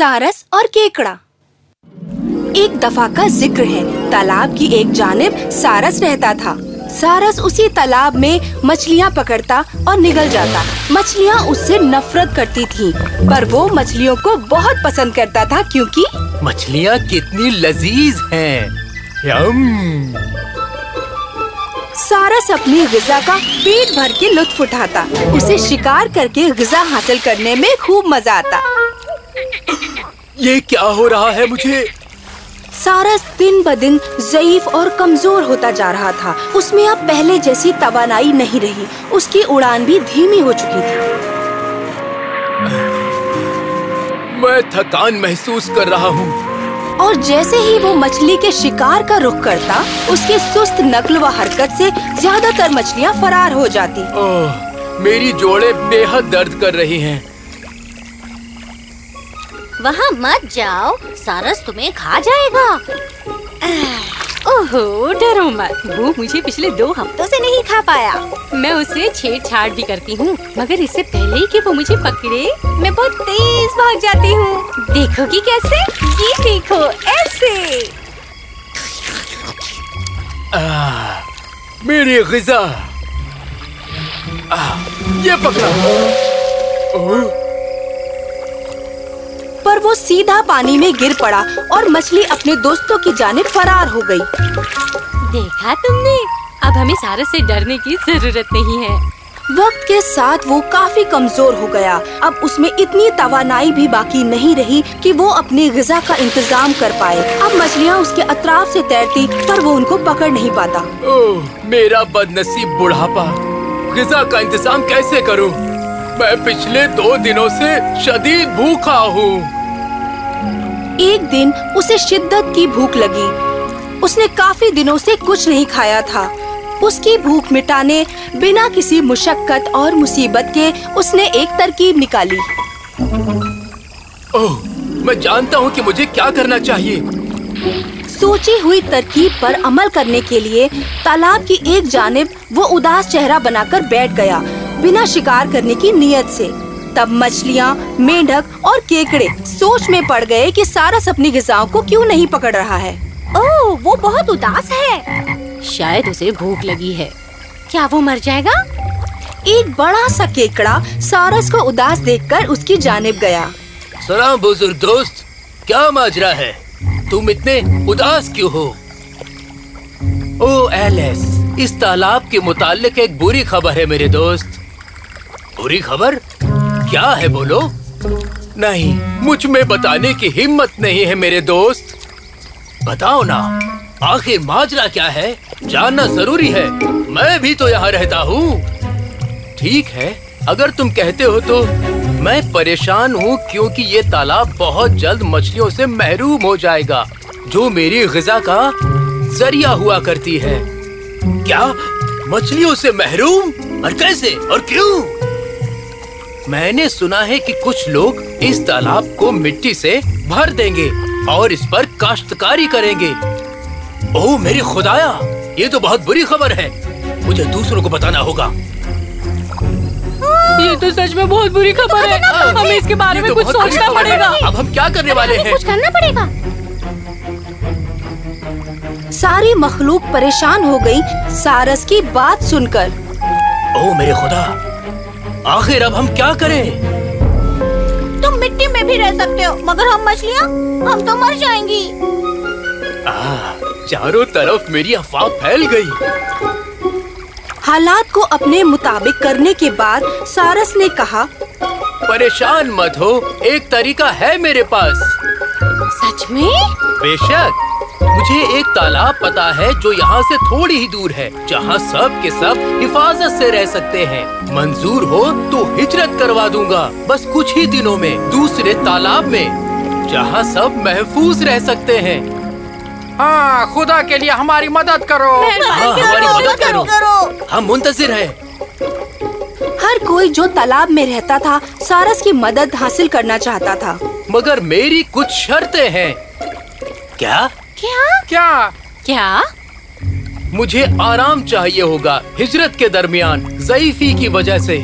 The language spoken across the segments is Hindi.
सारस और केकड़ा। एक दफ़ा का ज़िक्र है। तालाब की एक जानिब सारस रहता था। सारस उसी तालाब में मछलियाँ पकड़ता और निगल जाता। मछलियाँ उससे नफरत करती थीं, पर वो मछलियों को बहुत पसंद करता था क्योंकि मछलियाँ कितनी लजीज हैं। यम। सारस अपनी गिजा का पेट भर के लुत्फ उठाता। उसे शिकार करके गिजा हासिल करने में खूब मज़ा आता। ये क्या हो रहा है मुझे? सारस दिन ब दिन जयीफ और कमज़ोर होता जा रहा था। उसमें अब पहले जैसी तवानाई नहीं रही। उसकी उड़ान भी धीमी हो चुकी थी। मैं थकान महसूस कर रहा हूँ। और जैसे ही वो मछली के शिकार का रुख करता उसके सुस्त नकल व हरकत से ज़्यादातर मछलियाँ फरार हो जाती। ओह मेरी जोड़े बेहद दर्द कर रही हैं। वहाँ मत जाओ। सारस तुम्हें खा जाएगा। ओहो डरो मत। वो मुझे पिछले दो हफ्तों से नहीं खा पाया। मैं उसे छेड़छाड़ भी करती हूँ मगर इससे पहले कि वो मुझे पकड़े मैं बहुत तेज भाग जाती हूँ। देखोगी कैसे? ये देखो ऐसे। आह, मेरी गिजा। ये पकड़ा। पर वो सीधा पानी में गिर पड़ा और मछली अपने दोस्तों की जाने फरार हो गई। देखा तुमने? अब हमें सारस से डरने की ज़रूरत नहीं है। वक्त के साथ वो काफ़ी कमज़ोर हो गया। अब उसमें इतनी तवानाई भी बाकी नहीं रही कि वो अपनी गजा का इंतज़ाम कर पाए। अब मछलियाँ उसके अतराफ से तैरती पर वो उनको पकड़ नहीं पाता। ओह मेरा बदनसीब बुढ़ापा। गिजा का इंतज़ाम कैसे करूँ? मैं पिछले दो दिनों से शदीद भूखा हूँ। एक दिन उसे शिद्दत की भूख लगी। उसने काफ़ी दिनों से कुछ नहीं खाया था। उसकी भूख मिटाने बिना किसी मुशक्कत और मुसीबत के उसने एक तरकीब निकाली। ओह मैं जानता हूँ कि मुझे क्या करना चाहिए। सोची हुई तरकीब पर अमल करने के लिए तालाब की एक जानब वो उदास चेहरा बनाकर बैठ गया बिना शिकार करने की नीयत से। तब मछलियाँ मेंढक और केकड़े सोच में पड़ गए कि सारस अपनी गिजाओं को क्यों नहीं पकड़ रहा है। ओह वो बहुत उदास है। शायद उसे भूख लगी है। क्या वो मर जाएगा? एक बड़ा सा केकड़ा सारस को उदास देखकर उसकी जानब गया। सलाम बुज़ुर्ग दोस्त क्या माजरा है? तुम इतने उदास क्यों हो? ओ एलिस इस तालाब के मुतालिक एक बुरी खबर है मेरे दोस्त। बुरी खबर? क्या है बोलो? नहीं, मुझमें बताने की हिम्मत नहीं है मेरे दोस्त। बताओ ना, आखिर माजरा क्या है? जानना ज़रूरी है। मैं भी तो यहाँ रहता हूँ। ठीक है, अगर तुम कहते हो तो। मैं परेशान हूँ क्योंकि ये तालाब बहुत जल्द मछलियों से महरूम हो जाएगा, जो मेरी गजा का ज़रिया हुआ करती है। क्या? मछलियों से महरूम? और कैसे? और क्यों? मैंने सुना है कि कुछ लोग इस तालाब को मिट्टी से भर देंगे और इस पर काश्तकारी करेंगे। ओह मेरी खुदाया ये तो बहुत बुरी खबर है। मुझे दूसरों को बताना होगा। ये तो सच में बहुत बुरी खबर है। हमें इसके बारे में तो कुछ सोचना पड़ेगा। अब हम क्या करने वाले हैं? कुछ करना पड़ेगा। सारी मखलूक परेशान हो गई। सारस की बात सुनकर। ओह मेरे खुदा आखिर अब हम क्या करें? तुम मिट्टी में भी रह सकते हो मगर हम मछलियाँ हम तो मर जाएँगी। आ, चारों तरफ़ मेरी अफवाह फैल गई। हालात को अपने मुताबिक करने के बाद सारस ने कहा परेशान मत हो एक तरीका है मेरे पास। सच में? बेशक मुझे एक तालाब पता है जो यहाँ से थोड़ी ही दूर है जहाँ सब के सब हिफाजत से रह सकते हैं। मंजूर हो तो हिजरत करवा दूँगा। बस कुछ ही दिनों में दूसरे तालाब में जहाँ सब महफूज रह सकते हैं। हाँ खुदा के लिए हमारी मदद करो। हाँ हमारी मदद करो। हम मुंतजिर हैं। हर कोई जो तालाब में रहता था सारस की मदद हासिल करना चाहता था। मगर मेरी कुछ शर्तें हैं। क्या? क्या? क्या? क्या? मुझे आराम चाहिए होगा। हिजरत के दरमियान जयफी की वजह से।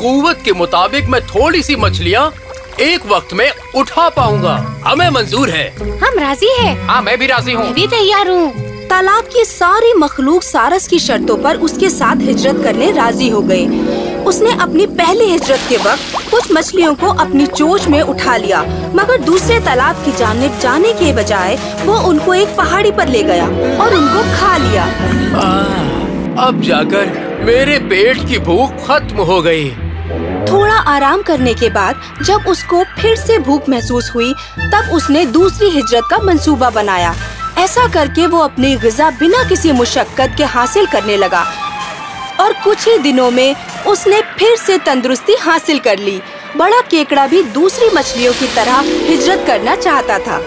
कुवत के मुताबिक मैं थोड़ी सी मछलियाँ एक वक्त में उठा पाऊँगा। हमें मंजूर है। हम राज़ी हैं। हाँ मैं भी राज़ी हूँ। भी तैयार हूँ। तालाब की सारी मखलूक सारस की शर्तों पर उसके साथ हिजरत करने राज़ी हो गए। उसने अपनी पहली हिजरत के वक्त कुछ मछलियों को अपनी चोच में उठा लिया मगर दूसरे तालाब की जानिब जाने के बजाय वो उनको एक पहाड़ी पर ले गया और उनको खा लिया। आह, अब जाकर मेरे पेट की भूख खत्म हो गई। थोड़ा आराम करने के बाद जब उसको फिर से भूख महसूस हुई तब उसने दूसरी हिजरत का मंसूबा बनाया। ऐसा करके वो अपनी गजा बिना किसी मुशक्कत के हासिल करने लगा और कुछ ही दिनों में उसने फिर से तंदुरुस्ती हासिल कर ली। बड़ा केकड़ा भी दूसरी मछलियों की तरह हिजरत करना चाहता था।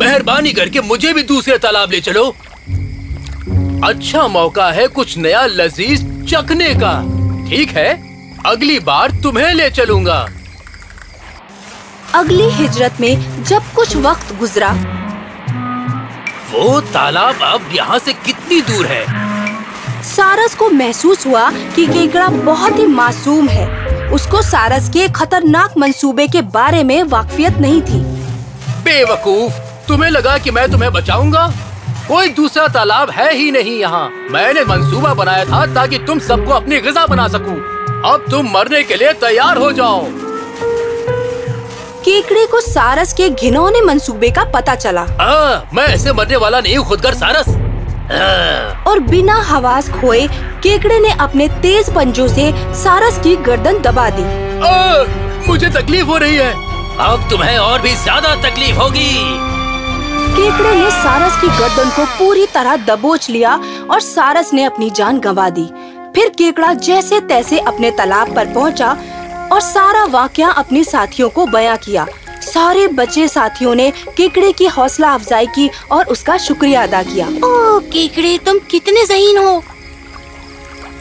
मेहरबानी करके मुझे भी दूसरे तालाब ले चलो। अच्छा मौका है कुछ नया लजीज चखने का। ठीक है अगली बार तुम्हें ले चलूँगा। अगली हिजरत में जब कुछ वक्त गुजरा वो तालाब अब यहाँ से कितनी दूर है? सारस को महसूस हुआ कि केकड़ा बहुत ही मासूम है। उसको सारस के खतरनाक मंसूबे के बारे में वाकफियत नहीं थी। बेवकूफ़ तुम्हें लगा कि मैं तुम्हें बचाऊँगा? कोई दूसरा तालाब है ही नहीं यहाँ। मैंने मंसूबा बनाया था ताकि तुम सबको अपनी गजा बना सकूँ। अब तुम मरने के लिए तैयार हो जाओ। केकड़े को सारस के घिनौने मंसूबे का पता चला। आ, मैं ऐसे मरने वाला नहीं हूँ खुदगर सारस। और बिना हवास खोए केकड़े ने अपने तेज पंजों से सारस की गर्दन दबा दी। आ, मुझे तकलीफ़ हो रही है। अब तुम्हें और भी ज़्यादा तकलीफ़ होगी। केकड़े ने सारस की गर्दन को पूरी तरह दबोच लिया और सारस ने अपनी जान गंवा दी। फिर केकड़ा जैसे तैसे अपने तालाब पर पहुँचा और सारा वाकया अपने साथियों को बयां किया। सारे बचे साथियों ने केकड़े की हौसला अफजाई की और उसका शुक्रिया अदा किया। ओ केकड़े तुम कितने जहीन हो?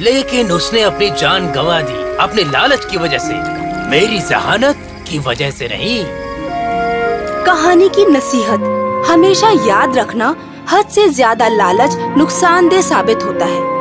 लेकिन उसने अपनी जान गंवा दी अपने लालच की वजह से। मेरी जहानत की वजह से नहीं। कहानी की नसीहत हमेशा याद रखना हद से ज़्यादा लालच नुकसानदेह साबित होता है।